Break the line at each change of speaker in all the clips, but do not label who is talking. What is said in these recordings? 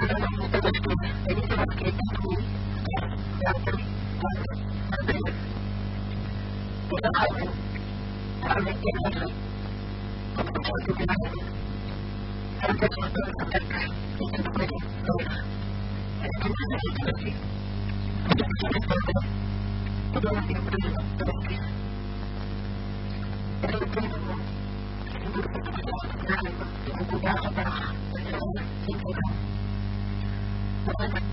jadi sebagai guru yang berbeda kita harus harus kita harus kita harus kita Thank you. Solomon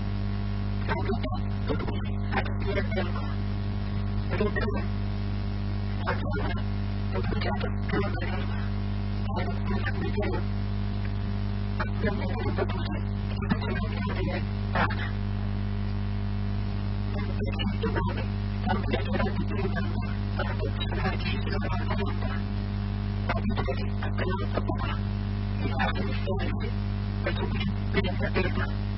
Sambita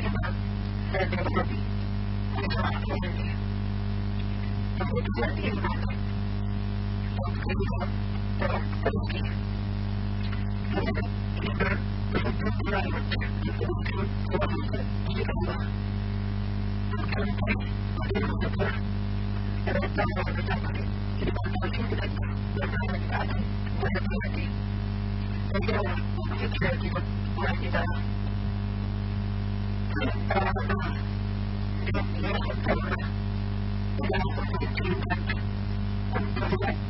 Islam dan Thank you.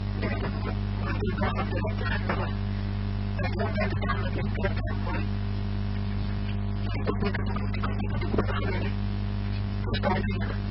Thank you.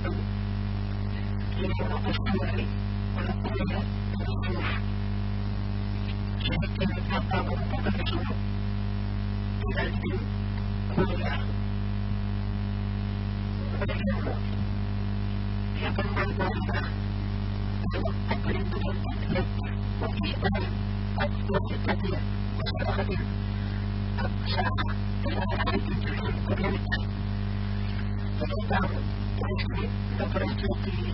النار الحمراء والقمر والسماء شهدت الخطاب تقدم بلد كوريا والجنة يقرب الغرفة تقريب التكليف وفي أمر قد وثقت وصرخت أقشع إلى أن تدخل كل فالإمام يشرب نظرة فيه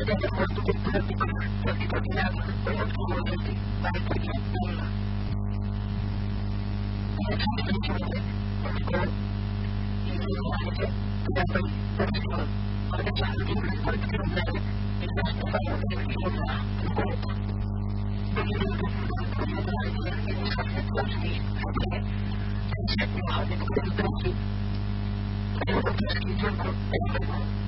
Yleensä poistukin työntekijä, jotka tilaisuudet ovat kuuluneet vaikeille tulla. Yleensä koskoo ilmaisen työpön persoon. Oikeastaan yhden poikkeuselle lisästä palvelujen suuntaa koota. Thank you.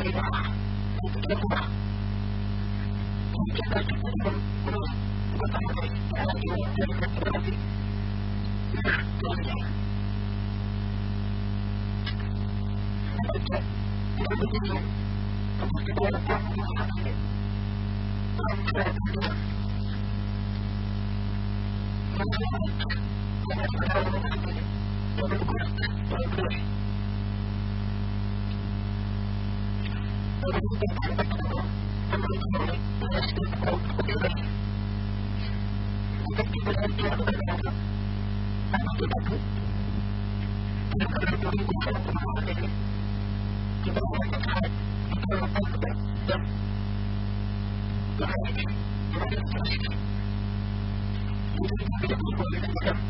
これが、結局は、結局は、Untuk.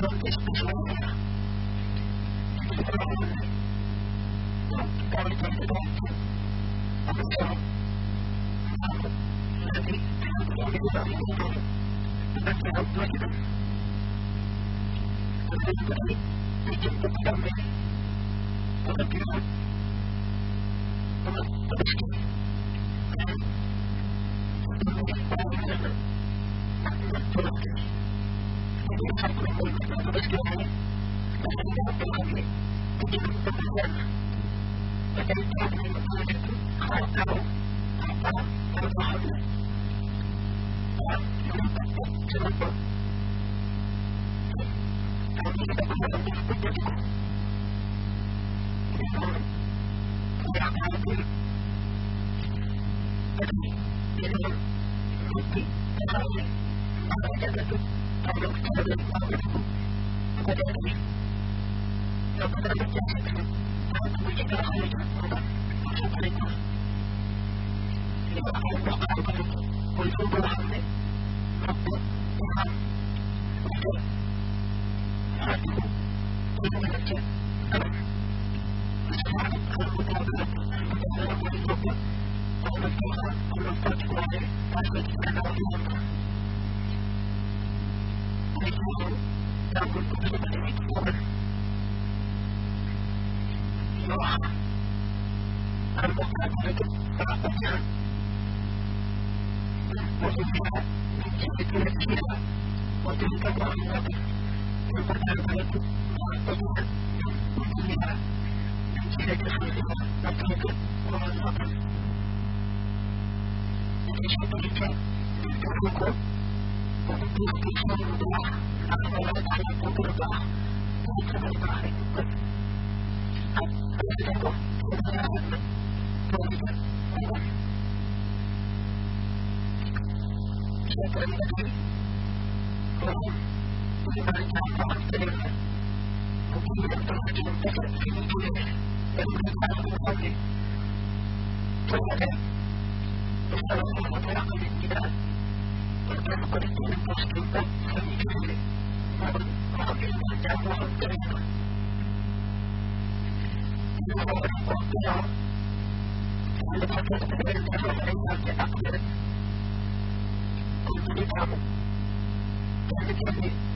donde es tu sueño. Pues, ያለበት አምላክ ተደረገ Natale, il Duoco, dove tutti sono da lavorare e poterla ricavare. Prego, prego, prego. Siete arrivati? Ora, si mangia a parte, non vi vedo la gente che finisce e non vi fanno i soldi. Trovate, e sarò una terapia Ustaz Pertama kali itu nampak sekalibat Kami kali Orang yang menjaga orang terima Dia orang waktu yang Kalau tak ada kepada Kalau ada yang ada aku Untuk kamu Kalau kami